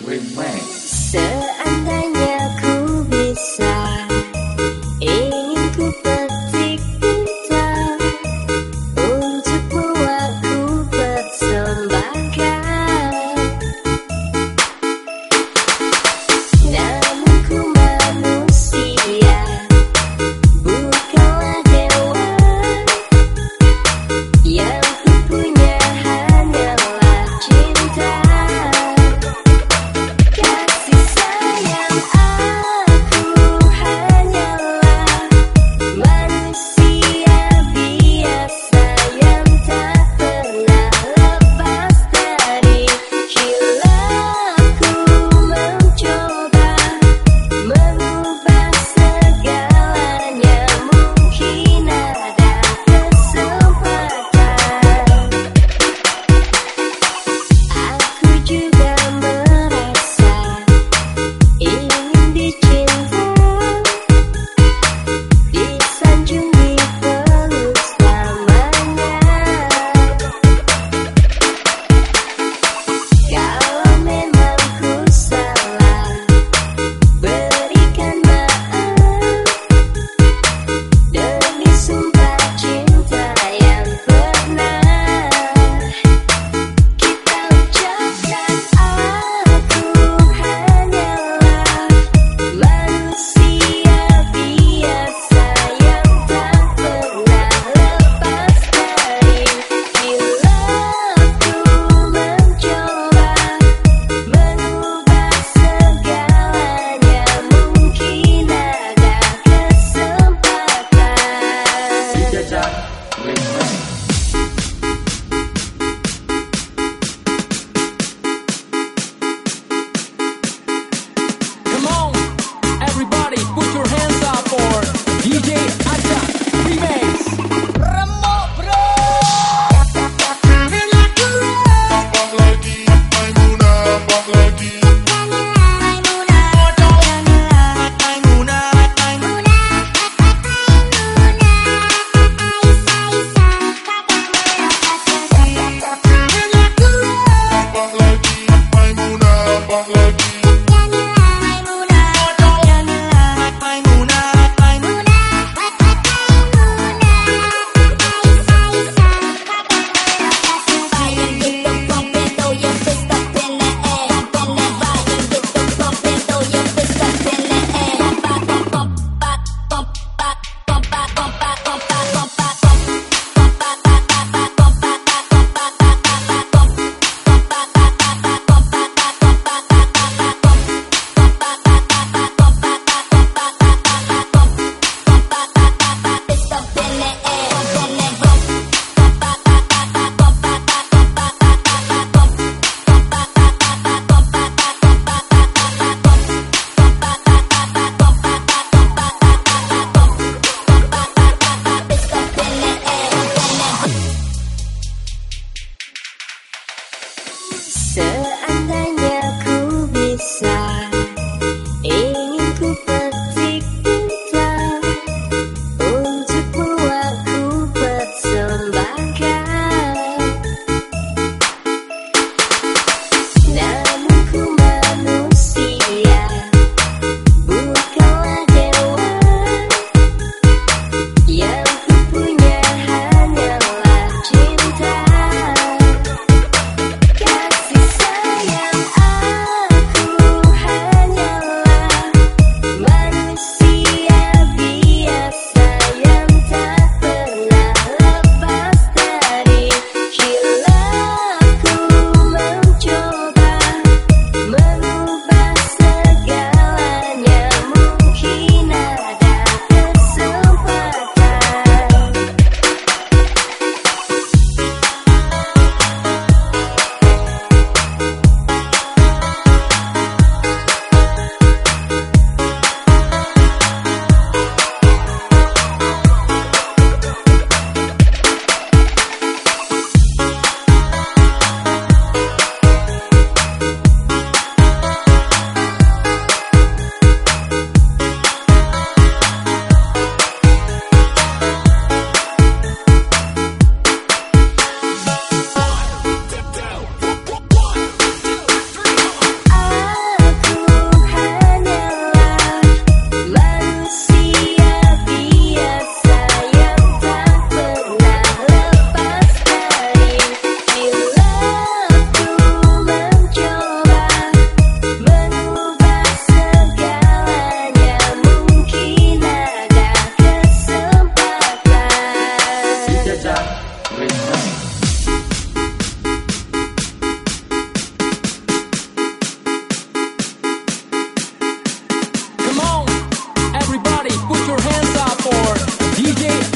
Seandainya love. side. Friday.